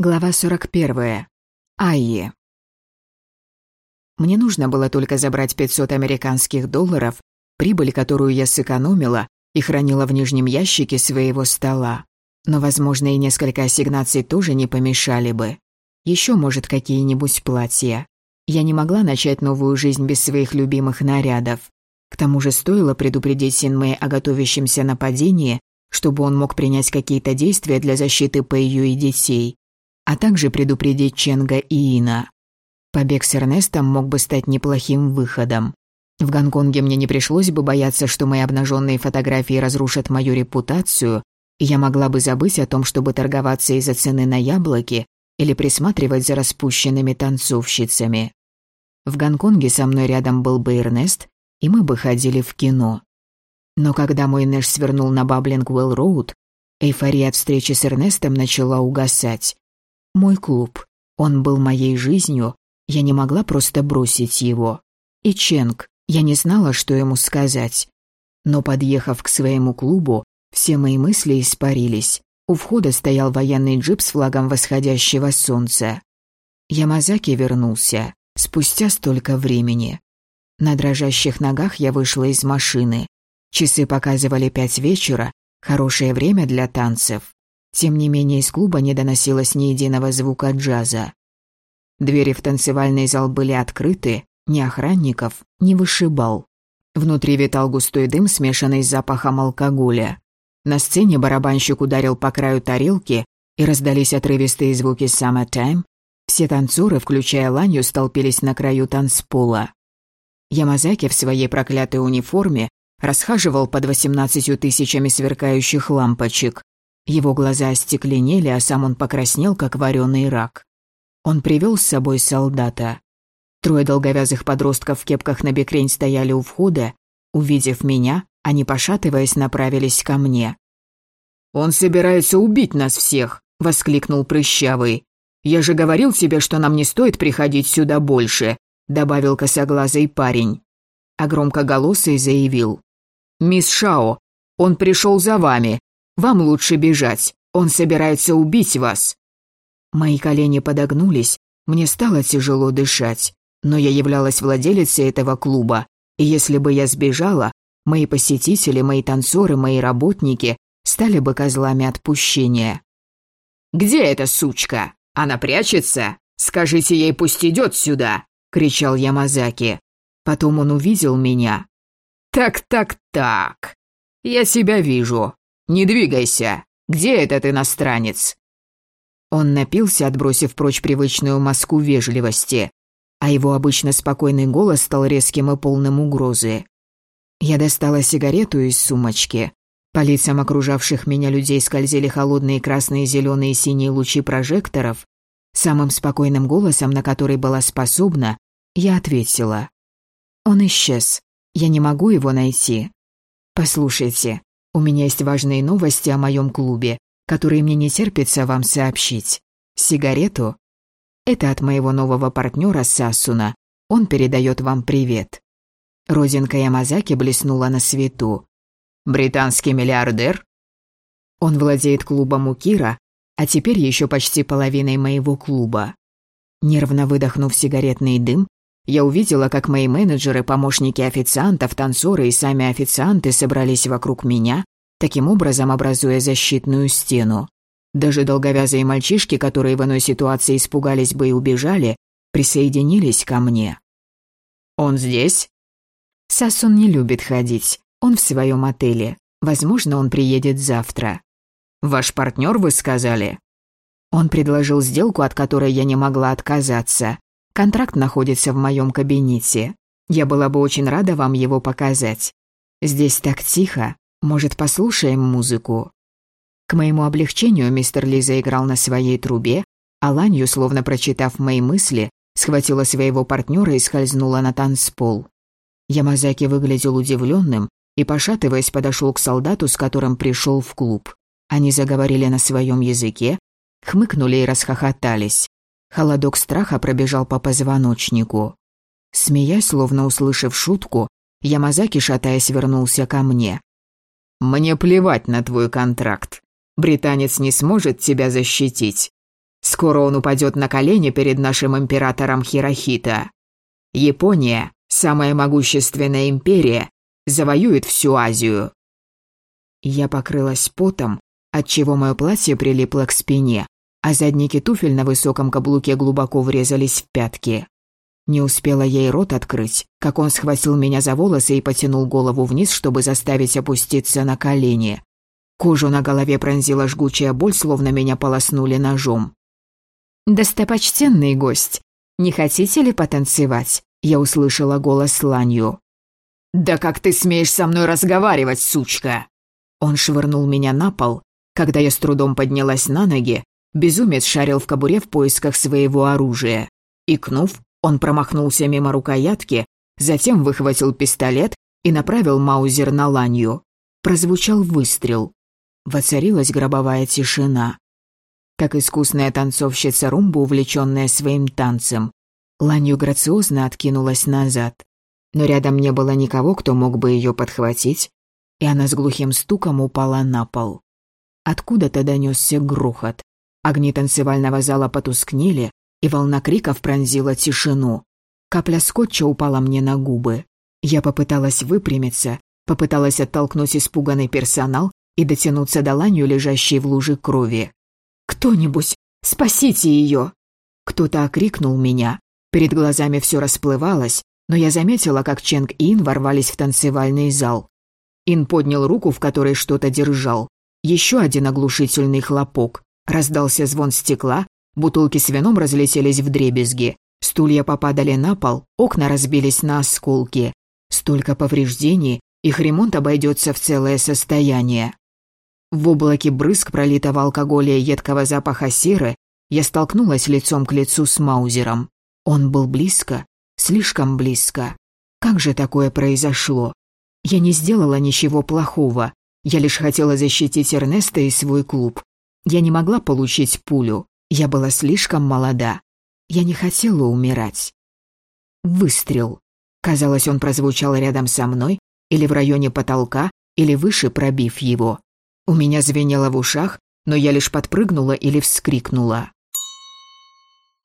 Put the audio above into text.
Глава 41. Айе. Мне нужно было только забрать 500 американских долларов, прибыль, которую я сэкономила и хранила в нижнем ящике своего стола. Но, возможно, и несколько ассигнаций тоже не помешали бы. Еще, может, какие-нибудь платья. Я не могла начать новую жизнь без своих любимых нарядов. К тому же стоило предупредить Синмэй о готовящемся нападении, чтобы он мог принять какие-то действия для защиты Пэйю и детей а также предупредить Ченга и Ина. Побег с Эрнестом мог бы стать неплохим выходом. В Гонконге мне не пришлось бы бояться, что мои обнаженные фотографии разрушат мою репутацию, и я могла бы забыть о том, чтобы торговаться из-за цены на яблоки или присматривать за распущенными танцовщицами. В Гонконге со мной рядом был бы Эрнест, и мы бы ходили в кино. Но когда мой Нэш свернул на Баблингвелл-Роуд, эйфория от встречи с Эрнестом начала угасать. Мой клуб. Он был моей жизнью, я не могла просто бросить его. И Ченг, я не знала, что ему сказать. Но подъехав к своему клубу, все мои мысли испарились. У входа стоял военный джип с флагом восходящего солнца. Ямазаки вернулся спустя столько времени. На дрожащих ногах я вышла из машины. Часы показывали пять вечера, хорошее время для танцев. Тем не менее, из клуба не доносилось ни единого звука джаза. Двери в танцевальный зал были открыты, ни охранников, ни вышибал. Внутри витал густой дым, смешанный с запахом алкоголя. На сцене барабанщик ударил по краю тарелки, и раздались отрывистые звуки «Summertime». Все танцоры, включая Ланью, столпились на краю танцпола. Ямазаки в своей проклятой униформе расхаживал под восемнадцатью тысячами сверкающих лампочек. Его глаза остекленели, а сам он покраснел, как вареный рак. Он привел с собой солдата. Трое долговязых подростков в кепках на бекрень стояли у входа. Увидев меня, они, пошатываясь, направились ко мне. «Он собирается убить нас всех!» — воскликнул Прыщавый. «Я же говорил тебе, что нам не стоит приходить сюда больше», — добавил косоглазый парень. А громкоголосый заявил. «Мисс Шао, он пришел за вами. Вам лучше бежать. Он собирается убить вас». Мои колени подогнулись, мне стало тяжело дышать. Но я являлась владелицей этого клуба, и если бы я сбежала, мои посетители, мои танцоры, мои работники стали бы козлами отпущения. «Где эта сучка? Она прячется? Скажите ей, пусть идет сюда!» — кричал Ямазаки. Потом он увидел меня. «Так-так-так, я себя вижу. «Не двигайся! Где этот иностранец?» Он напился, отбросив прочь привычную маску вежливости, а его обычно спокойный голос стал резким и полным угрозы. Я достала сигарету из сумочки. По лицам окружавших меня людей скользили холодные красные, зеленые и синие лучи прожекторов. Самым спокойным голосом, на который была способна, я ответила. «Он исчез. Я не могу его найти. Послушайте, у меня есть важные новости о моем клубе, которые мне не терпится вам сообщить. Сигарету? Это от моего нового партнера Сасуна. Он передает вам привет. Родинка Ямазаки блеснула на свету. Британский миллиардер? Он владеет клубом Укира, а теперь еще почти половиной моего клуба. Нервно выдохнув сигаретный дым, я увидела, как мои менеджеры, помощники официантов, танцоры и сами официанты собрались вокруг меня, таким образом образуя защитную стену. Даже долговязые мальчишки, которые в иной ситуации испугались бы и убежали, присоединились ко мне. «Он здесь?» Сасун не любит ходить. Он в своем отеле. Возможно, он приедет завтра. «Ваш партнер, вы сказали?» Он предложил сделку, от которой я не могла отказаться. Контракт находится в моем кабинете. Я была бы очень рада вам его показать. Здесь так тихо. Может, послушаем музыку?» К моему облегчению мистер Ли заиграл на своей трубе, а Ланью, словно прочитав мои мысли, схватила своего партнера и скользнула на танцпол. Ямазаки выглядел удивленным и, пошатываясь, подошел к солдату, с которым пришел в клуб. Они заговорили на своем языке, хмыкнули и расхохотались. Холодок страха пробежал по позвоночнику. Смеясь, словно услышав шутку, Ямазаки, шатаясь, вернулся ко мне. «Мне плевать на твой контракт. Британец не сможет тебя защитить. Скоро он упадет на колени перед нашим императором Хирохита. Япония, самая могущественная империя, завоюет всю Азию. Я покрылась потом, отчего мое платье прилипло к спине, а задники туфель на высоком каблуке глубоко врезались в пятки. Не успела ей рот открыть, как он схватил меня за волосы и потянул голову вниз, чтобы заставить опуститься на колени. Кожу на голове пронзила жгучая боль, словно меня полоснули ножом. «Достопочтенный гость, не хотите ли потанцевать?» Я услышала голос Ланью. «Да как ты смеешь со мной разговаривать, сучка?» Он швырнул меня на пол. Когда я с трудом поднялась на ноги, безумец шарил в кобуре в поисках своего оружия. Икнув, он промахнулся мимо рукоятки, затем выхватил пистолет и направил маузер на Ланью. Прозвучал выстрел. Воцарилась гробовая тишина. Как искусная танцовщица румба, увлеченная своим танцем, Ланью грациозно откинулась назад. Но рядом не было никого, кто мог бы ее подхватить, и она с глухим стуком упала на пол. Откуда-то донесся грохот. Огни танцевального зала потускнели, и волна криков пронзила тишину. Капля скотча упала мне на губы. Я попыталась выпрямиться, попыталась оттолкнуть испуганный персонал, и дотянуться до ланью, лежащей в луже крови. «Кто-нибудь, спасите ее!» Кто-то окрикнул меня. Перед глазами все расплывалось, но я заметила, как Ченг и Ин ворвались в танцевальный зал. Ин поднял руку, в которой что-то держал. Еще один оглушительный хлопок. Раздался звон стекла, бутылки с вином разлетелись в дребезги. Стулья попадали на пол, окна разбились на осколки. Столько повреждений, их ремонт обойдется в целое состояние. В облаке брызг, пролитого алкоголя и едкого запаха серы, я столкнулась лицом к лицу с Маузером. Он был близко, слишком близко. Как же такое произошло? Я не сделала ничего плохого. Я лишь хотела защитить Эрнеста и свой клуб. Я не могла получить пулю. Я была слишком молода. Я не хотела умирать. Выстрел. Казалось, он прозвучал рядом со мной, или в районе потолка, или выше, пробив его. У меня звенело в ушах, но я лишь подпрыгнула или вскрикнула.